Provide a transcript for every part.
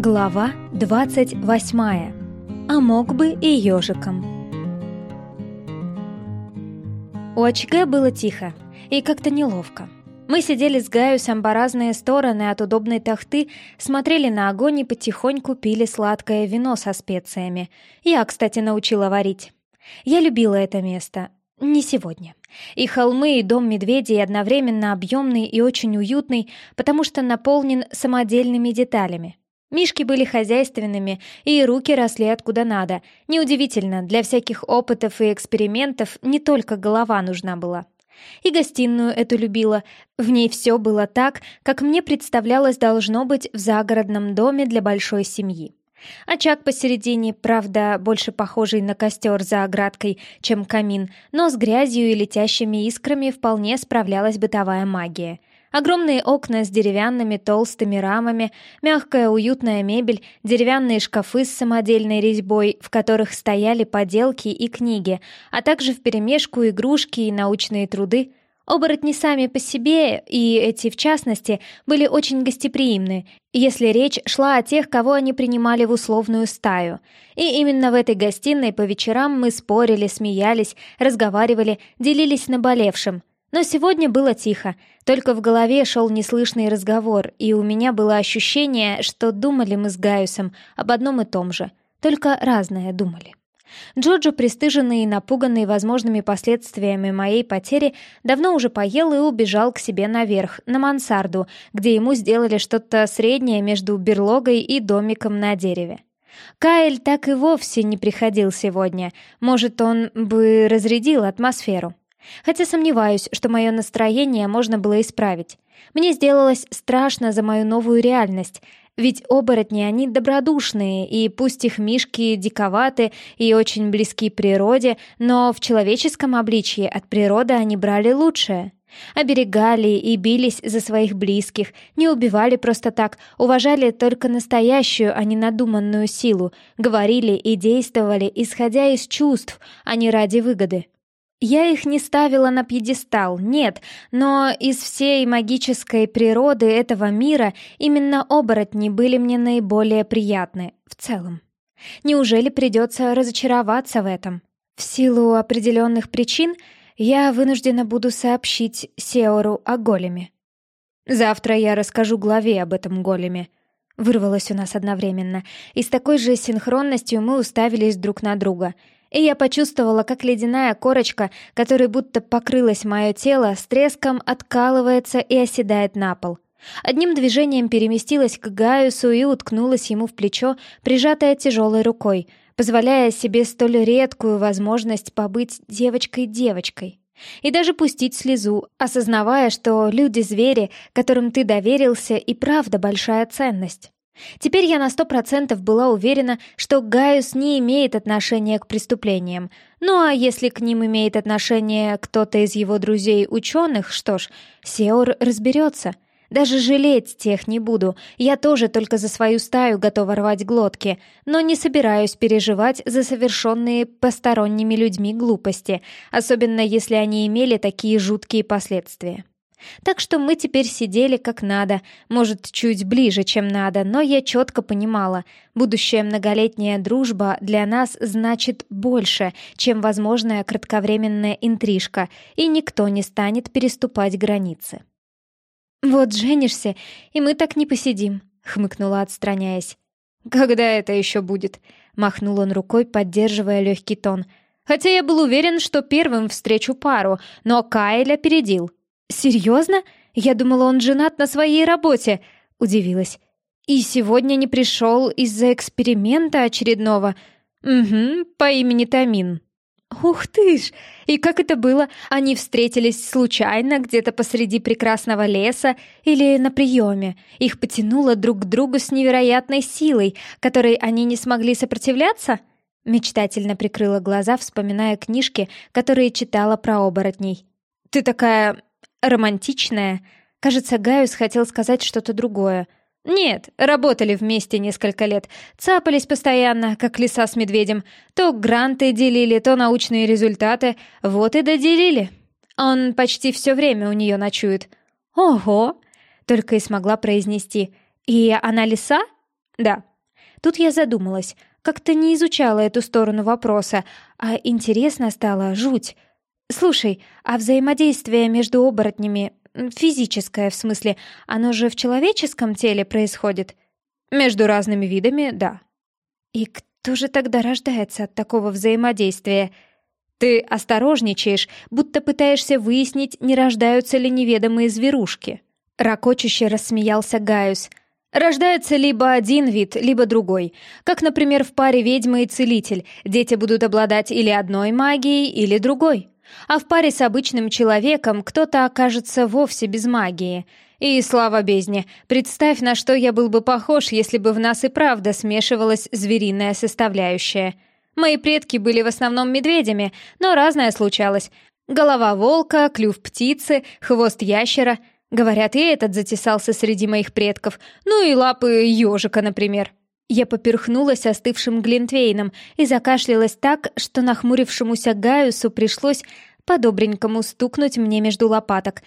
Глава 28. А мог бы и ежиком. У очага было тихо и как-то неловко. Мы сидели с Гаюсом по разные стороны от удобной тахты, смотрели на огонь и потихоньку пили сладкое вино со специями. Я, кстати, научила варить. Я любила это место. Не сегодня. И холмы, и дом медведей одновременно объемный и очень уютный, потому что наполнен самодельными деталями. Мишки были хозяйственными, и руки росли откуда надо. Неудивительно, для всяких опытов и экспериментов не только голова нужна была. И гостиную эту любила. В ней все было так, как мне представлялось должно быть в загородном доме для большой семьи. Очаг посередине, правда, больше похожий на костер за оградкой, чем камин, но с грязью и летящими искрами вполне справлялась бытовая магия. Огромные окна с деревянными толстыми рамами, мягкая уютная мебель, деревянные шкафы с самодельной резьбой, в которых стояли поделки и книги, а также вперемешку игрушки и научные труды. Оборотни сами по себе, и эти в частности, были очень гостеприимны, если речь шла о тех, кого они принимали в условную стаю. И именно в этой гостиной по вечерам мы спорили, смеялись, разговаривали, делились наболевшим. Но сегодня было тихо, только в голове шел неслышный разговор, и у меня было ощущение, что думали мы с Гаюсом об одном и том же, только разное думали. Джоджо, пристыженный и напуганный возможными последствиями моей потери, давно уже поел и убежал к себе наверх, на мансарду, где ему сделали что-то среднее между берлогой и домиком на дереве. Каэль так и вовсе не приходил сегодня, может, он бы разрядил атмосферу. Хотя сомневаюсь, что мое настроение можно было исправить. Мне сделалось страшно за мою новую реальность, ведь оборотни они добродушные, и пусть их мишки диковаты и очень близки природе, но в человеческом обличье от природы они брали лучшее. Оберегали и бились за своих близких, не убивали просто так, уважали только настоящую, а не надуманную силу, говорили и действовали, исходя из чувств, а не ради выгоды. Я их не ставила на пьедестал, нет, но из всей магической природы этого мира именно оборотни были мне наиболее приятны в целом. Неужели придется разочароваться в этом? В силу определенных причин я вынуждена буду сообщить Сеору о големе. Завтра я расскажу главе об этом големе. Вырвалось у нас одновременно, и с такой же синхронностью мы уставились друг на друга — и я почувствовала, как ледяная корочка, которой будто покрылось мое тело, с треском откалывается и оседает на пол. Одним движением переместилась к Гаюсу и уткнулась ему в плечо, прижатая тяжелой рукой, позволяя себе столь редкую возможность побыть девочкой-девочкой. И даже пустить слезу, осознавая, что люди-звери, которым ты доверился, и правда большая ценность. Теперь я на сто процентов была уверена, что Гaius не имеет отношения к преступлениям. Ну а если к ним имеет отношение кто-то из его друзей-ученых, что ж, Сеор разберется. Даже жалеть тех не буду. Я тоже только за свою стаю готова рвать глотки, но не собираюсь переживать за совершенные посторонними людьми глупости, особенно если они имели такие жуткие последствия. Так что мы теперь сидели как надо, может, чуть ближе, чем надо, но я четко понимала, будущая многолетняя дружба для нас значит больше, чем возможная кратковременная интрижка, и никто не станет переступать границы. «Вот женишься, и мы так не посидим», — хмыкнула, отстраняясь. «Когда это еще будет?» — махнул он рукой, поддерживая легкий тон. «Хотя я был уверен, что первым встречу пару, но Кайл опередил». «Серьезно? Я думала, он женат на своей работе», — удивилась. «И сегодня не пришел из-за эксперимента очередного. Угу, по имени Тамин». «Ух ты ж! И как это было? Они встретились случайно где-то посреди прекрасного леса или на приеме? Их потянуло друг к другу с невероятной силой, которой они не смогли сопротивляться?» Мечтательно прикрыла глаза, вспоминая книжки, которые читала про оборотней. «Ты такая романтичная. Кажется, Гaius хотел сказать что-то другое. Нет, работали вместе несколько лет, цапались постоянно, как лиса с медведем. То гранты делили, то научные результаты. Вот и доделили. Он почти все время у нее ночует. Ого! Только и смогла произнести. И она лиса? Да, Тут я задумалась, как-то не изучала эту сторону вопроса, а интересно стало жуть. Слушай, а взаимодействие между оборотнями, физическое в смысле, оно же в человеческом теле происходит? Между разными видами, да. И кто же тогда рождается от такого взаимодействия? Ты осторожничаешь, будто пытаешься выяснить, не рождаются ли неведомые зверушки. Ракочуще рассмеялся Гaius. Рождается либо один вид, либо другой. Как, например, в паре ведьма и целитель. Дети будут обладать или одной магией, или другой. А в паре с обычным человеком кто-то окажется вовсе без магии. И слава бездне, представь, на что я был бы похож, если бы в нас и правда смешивалась звериная составляющая. Мои предки были в основном медведями, но разное случалось. Голова волка, клюв птицы, хвост ящера — Говорят, и этот затесался среди моих предков. Ну и лапы ежика, например. Я поперхнулась остывшим глинтвейном и закашлялась так, что нахмурившемуся Гаюсу пришлось по-добренькому стукнуть мне между лопаток.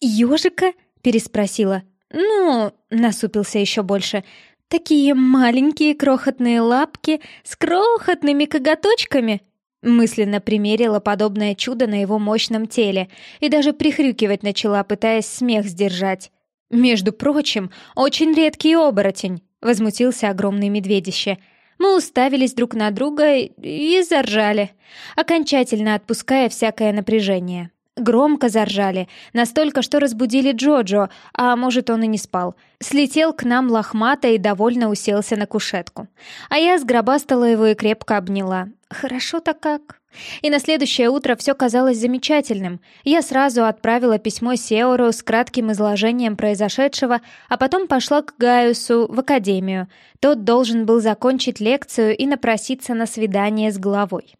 «Ежика?» — переспросила. «Ну...» — насупился еще больше. «Такие маленькие крохотные лапки с крохотными коготочками!» Мысленно примерила подобное чудо на его мощном теле и даже прихрюкивать начала, пытаясь смех сдержать. «Между прочим, очень редкий оборотень», — возмутился огромный медведище. Мы уставились друг на друга и заржали, окончательно отпуская всякое напряжение. Громко заржали, настолько, что разбудили Джоджо, а может, он и не спал. Слетел к нам лохмато и довольно уселся на кушетку. А я сгробастала его и крепко обняла. Хорошо-то как. И на следующее утро все казалось замечательным. Я сразу отправила письмо Сеору с кратким изложением произошедшего, а потом пошла к Гaiusу в академию. Тот должен был закончить лекцию и напроситься на свидание с главой.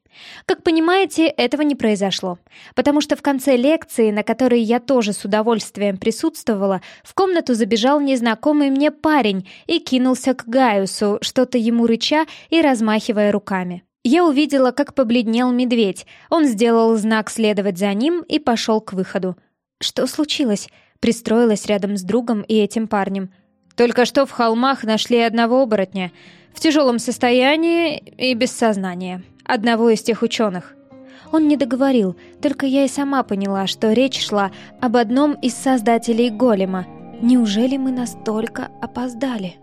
Как понимаете, этого не произошло, потому что в конце лекции, на которой я тоже с удовольствием присутствовала, в комнату забежал незнакомый мне парень и кинулся к Гaiusу, что-то ему рыча и размахивая руками. Я увидела, как побледнел медведь. Он сделал знак следовать за ним и пошел к выходу. «Что случилось?» Пристроилась рядом с другом и этим парнем. «Только что в холмах нашли одного оборотня. В тяжелом состоянии и без сознания одного из тех ученых. Он не договорил, только я и сама поняла, что речь шла об одном из создателей голема. Неужели мы настолько опоздали?»